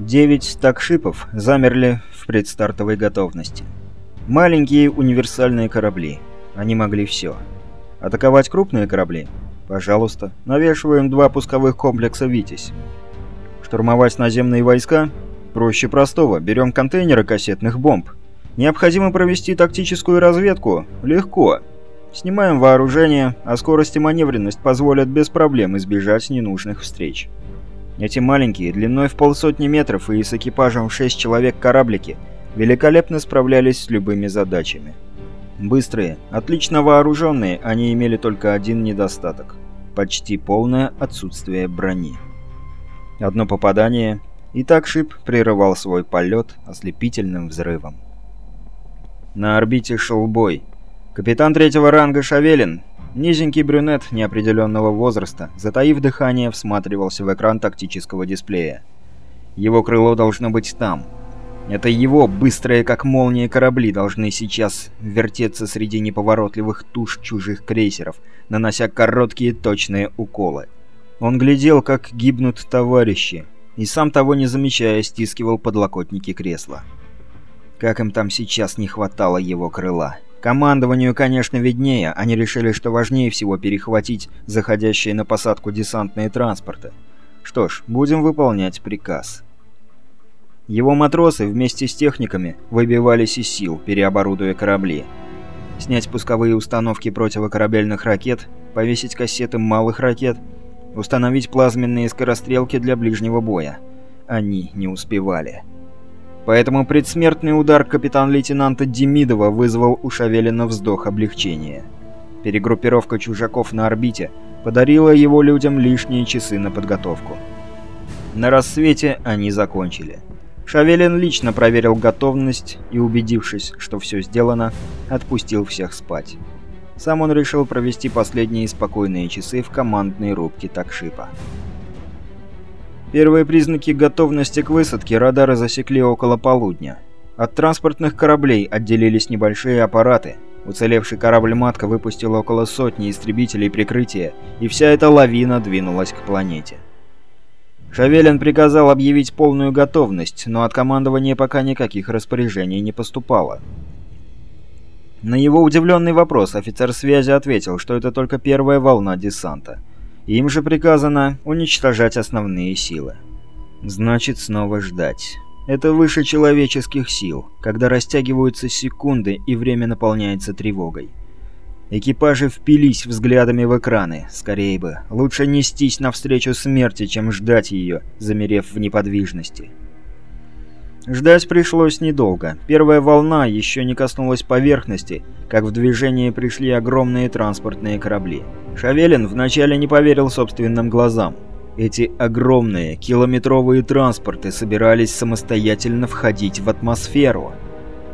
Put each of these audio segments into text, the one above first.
Девять такшипов замерли в предстартовой готовности. Маленькие универсальные корабли. Они могли все. Атаковать крупные корабли? Пожалуйста. Навешиваем два пусковых комплекса «Витязь». Штурмовать наземные войска? Проще простого. Берем контейнеры кассетных бомб. Необходимо провести тактическую разведку? Легко. Снимаем вооружение, а скорость и маневренность позволят без проблем избежать ненужных встреч. Эти маленькие, длиной в полсотни метров и с экипажем в 6 человек кораблики великолепно справлялись с любыми задачами. Быстрые, отлично вооруженные, они имели только один недостаток – почти полное отсутствие брони. Одно попадание, и так шип прерывал свой полет ослепительным взрывом. На орбите шел бой – Капитан третьего ранга Шавелин, низенький брюнет неопределенного возраста, затаив дыхание, всматривался в экран тактического дисплея. Его крыло должно быть там. Это его, быстрые как молнии корабли, должны сейчас вертеться среди неповоротливых туш чужих крейсеров, нанося короткие точные уколы. Он глядел, как гибнут товарищи, и сам того не замечая, стискивал подлокотники кресла. Как им там сейчас не хватало его крыла. Командованию, конечно, виднее, они решили, что важнее всего перехватить заходящие на посадку десантные транспорты. Что ж, будем выполнять приказ. Его матросы вместе с техниками выбивались из сил, переоборудуя корабли. Снять пусковые установки противокорабельных ракет, повесить кассеты малых ракет, установить плазменные скорострелки для ближнего боя. Они не успевали. Поэтому предсмертный удар капитан-лейтенанта Демидова вызвал у Шавелина вздох облегчения. Перегруппировка чужаков на орбите подарила его людям лишние часы на подготовку. На рассвете они закончили. Шавелин лично проверил готовность и, убедившись, что все сделано, отпустил всех спать. Сам он решил провести последние спокойные часы в командной рубке такшипа. Первые признаки готовности к высадке радары засекли около полудня. От транспортных кораблей отделились небольшие аппараты. Уцелевший корабль-матка выпустил около сотни истребителей прикрытия, и вся эта лавина двинулась к планете. Шавелин приказал объявить полную готовность, но от командования пока никаких распоряжений не поступало. На его удивленный вопрос офицер связи ответил, что это только первая волна десанта. Им же приказано уничтожать основные силы. Значит, снова ждать. Это выше человеческих сил, когда растягиваются секунды и время наполняется тревогой. Экипажи впились взглядами в экраны. Скорее бы. Лучше нестись навстречу смерти, чем ждать ее, замерев в неподвижности. Ждать пришлось недолго. Первая волна еще не коснулась поверхности, как в движение пришли огромные транспортные корабли. Шавелин вначале не поверил собственным глазам. Эти огромные километровые транспорты собирались самостоятельно входить в атмосферу.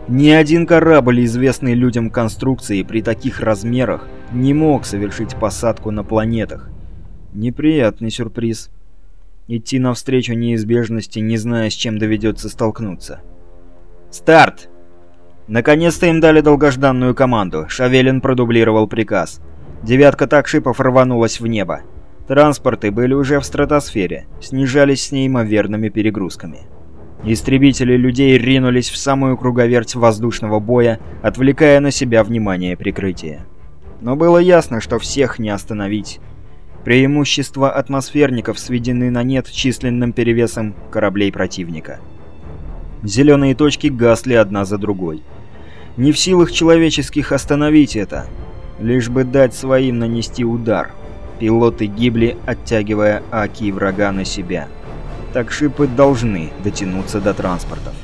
Ни один корабль, известный людям конструкции при таких размерах, не мог совершить посадку на планетах. Неприятный сюрприз. Идти навстречу неизбежности, не зная, с чем доведется столкнуться. «Старт!» Наконец-то им дали долгожданную команду. Шавелин продублировал приказ. Девятка такшипов рванулась в небо. Транспорты были уже в стратосфере, снижались с неимоверными перегрузками. Истребители людей ринулись в самую круговерть воздушного боя, отвлекая на себя внимание прикрытия. Но было ясно, что всех не остановить. Преимущества атмосферников сведены на нет численным перевесом кораблей противника. Зеленые точки гасли одна за другой. Не в силах человеческих остановить это, лишь бы дать своим нанести удар. Пилоты гибли, оттягивая аки врага на себя. Так шипы должны дотянуться до транспортов.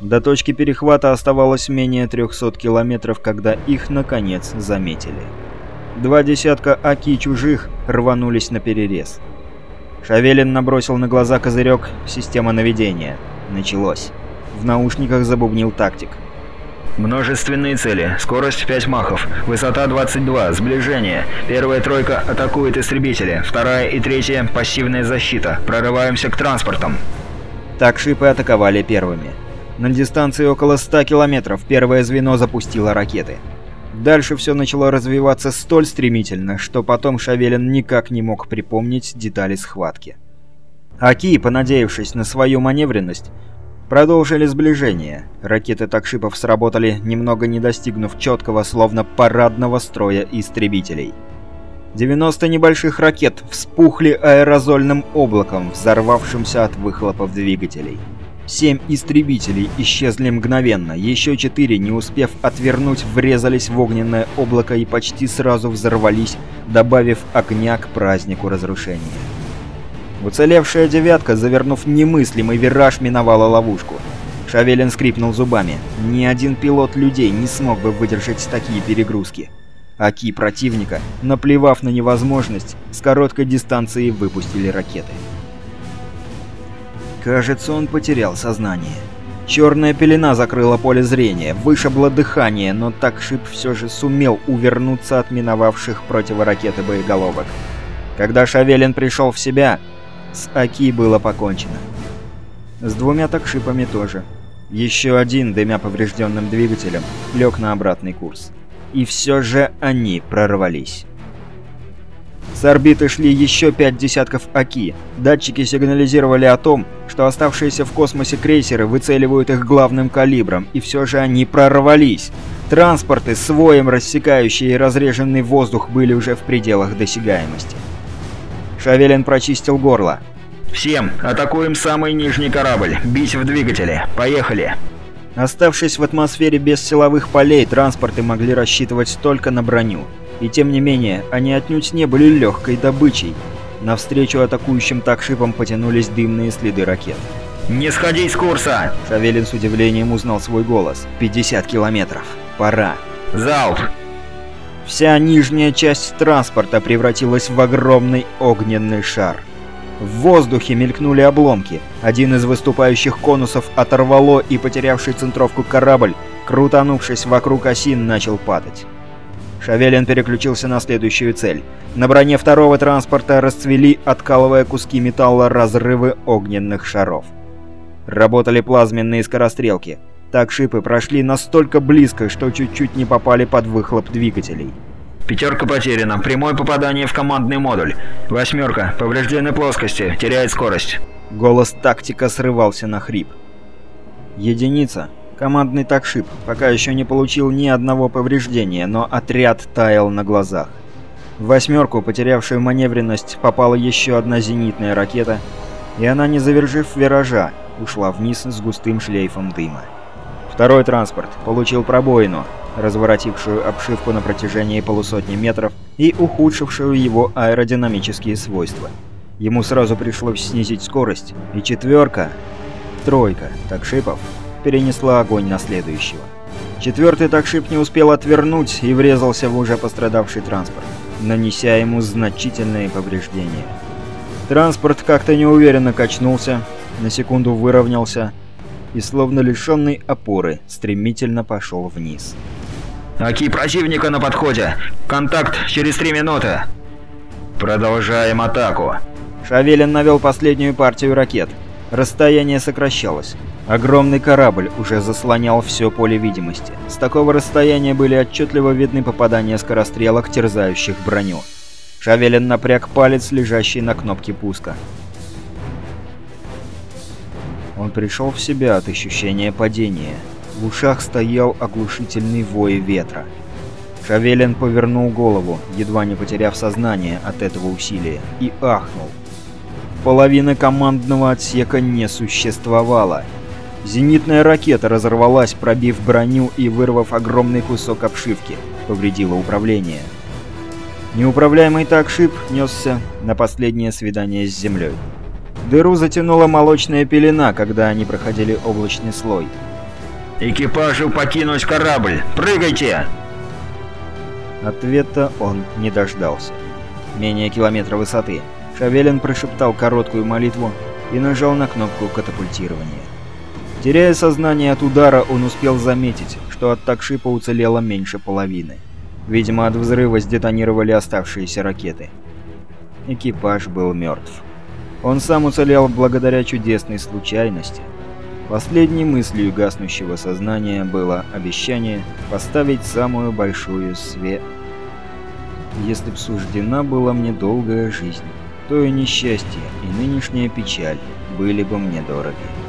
До точки перехвата оставалось менее 300 километров, когда их, наконец, заметили. Два десятка аки чужих рванулись на перерез. Шавелин набросил на глаза козырек система наведения. Началось. В наушниках забубнил тактик. Множественные цели. Скорость 5 махов. Высота 22. Сближение. Первая тройка атакует истребители. Вторая и третья – пассивная защита. Прорываемся к транспортам. Так шипы атаковали первыми. На дистанции около 100 километров первое звено запустило ракеты. Дальше все начало развиваться столь стремительно, что потом Шавелин никак не мог припомнить детали схватки. Аки, понадеявшись на свою маневренность, продолжили сближение. Ракеты такшипов сработали, немного не достигнув четкого, словно парадного строя истребителей. 90 небольших ракет вспухли аэрозольным облаком, взорвавшимся от выхлопов двигателей. Семь истребителей исчезли мгновенно, еще четыре, не успев отвернуть, врезались в огненное облако и почти сразу взорвались, добавив огня к празднику разрушения. Уцелевшая девятка, завернув немыслимый вираж, миновала ловушку. Шавелин скрипнул зубами. Ни один пилот людей не смог бы выдержать такие перегрузки. Аки противника, наплевав на невозможность, с короткой дистанции выпустили ракеты. Кажется, он потерял сознание. Черная пелена закрыла поле зрения, вышибло дыхание, но Такшип все же сумел увернуться от миновавших противоракеты боеголовок. Когда Шавелин пришел в себя, с Аки было покончено. С двумя Такшипами тоже. Еще один, дымя поврежденным двигателем, лег на обратный курс. И все же они прорвались. С орбиты шли еще пять десятков АКИ. Датчики сигнализировали о том, что оставшиеся в космосе крейсеры выцеливают их главным калибром, и все же они прорвались. Транспорты, своем рассекающие разреженный воздух, были уже в пределах досягаемости. Шавелин прочистил горло. «Всем, атакуем самый нижний корабль, бить в двигатели, поехали!» Оставшись в атмосфере без силовых полей, транспорты могли рассчитывать только на броню. И тем не менее, они отнюдь не были легкой добычей. Навстречу атакующим такшипам потянулись дымные следы ракет. «Не сходить с курса!» Шавелин с удивлением узнал свой голос. «50 километров. Пора». «Залп!» Вся нижняя часть транспорта превратилась в огромный огненный шар. В воздухе мелькнули обломки. Один из выступающих конусов оторвало и потерявший центровку корабль, крутанувшись вокруг оси, начал падать. Шавелин переключился на следующую цель. На броне второго транспорта расцвели, откалывая куски металла, разрывы огненных шаров. Работали плазменные скорострелки. Так шипы прошли настолько близко, что чуть-чуть не попали под выхлоп двигателей. Пятерка потеряна. Прямое попадание в командный модуль. Восьмерка. Повреждены плоскости. Теряет скорость. Голос тактика срывался на хрип. Единица. Командный такшип пока еще не получил ни одного повреждения, но отряд таял на глазах. В восьмерку, потерявшую маневренность, попала еще одна зенитная ракета, и она, не завержив виража, ушла вниз с густым шлейфом дыма. Второй транспорт получил пробоину, разворотившую обшивку на протяжении полусотни метров и ухудшившую его аэродинамические свойства. Ему сразу пришлось снизить скорость, и четверка, тройка такшипов перенесла огонь на следующего. Четвертый такшип не успел отвернуть и врезался в уже пострадавший транспорт, нанеся ему значительные повреждения. Транспорт как-то неуверенно качнулся, на секунду выровнялся и, словно лишенный опоры, стремительно пошел вниз. «Аки противника на подходе! Контакт через три минуты!» «Продолжаем атаку!» Шавелин навел последнюю партию ракет. Расстояние сокращалось. Огромный корабль уже заслонял все поле видимости. С такого расстояния были отчетливо видны попадания скорострелок, терзающих броню. Шавелин напряг палец, лежащий на кнопке пуска. Он пришел в себя от ощущения падения. В ушах стоял оглушительный вой ветра. Шавелин повернул голову, едва не потеряв сознание от этого усилия, и ахнул. Половины командного отсека не существовало. Зенитная ракета разорвалась, пробив броню и вырвав огромный кусок обшивки, повредила управление. Неуправляемый такшип несся на последнее свидание с землей. Дыру затянула молочная пелена, когда они проходили облачный слой. «Экипажу покинуть корабль! Прыгайте!» Ответа он не дождался. Менее километра высоты. Шавелин прошептал короткую молитву и нажал на кнопку катапультирования. Теряя сознание от удара, он успел заметить, что от такшипа уцелело меньше половины. Видимо, от взрыва сдетонировали оставшиеся ракеты. Экипаж был мертв. Он сам уцелел благодаря чудесной случайности. Последней мыслью гаснущего сознания было обещание поставить самую большую свет. Если б суждена была мне долгая жизнь, то и несчастье, и нынешняя печаль были бы мне дороги.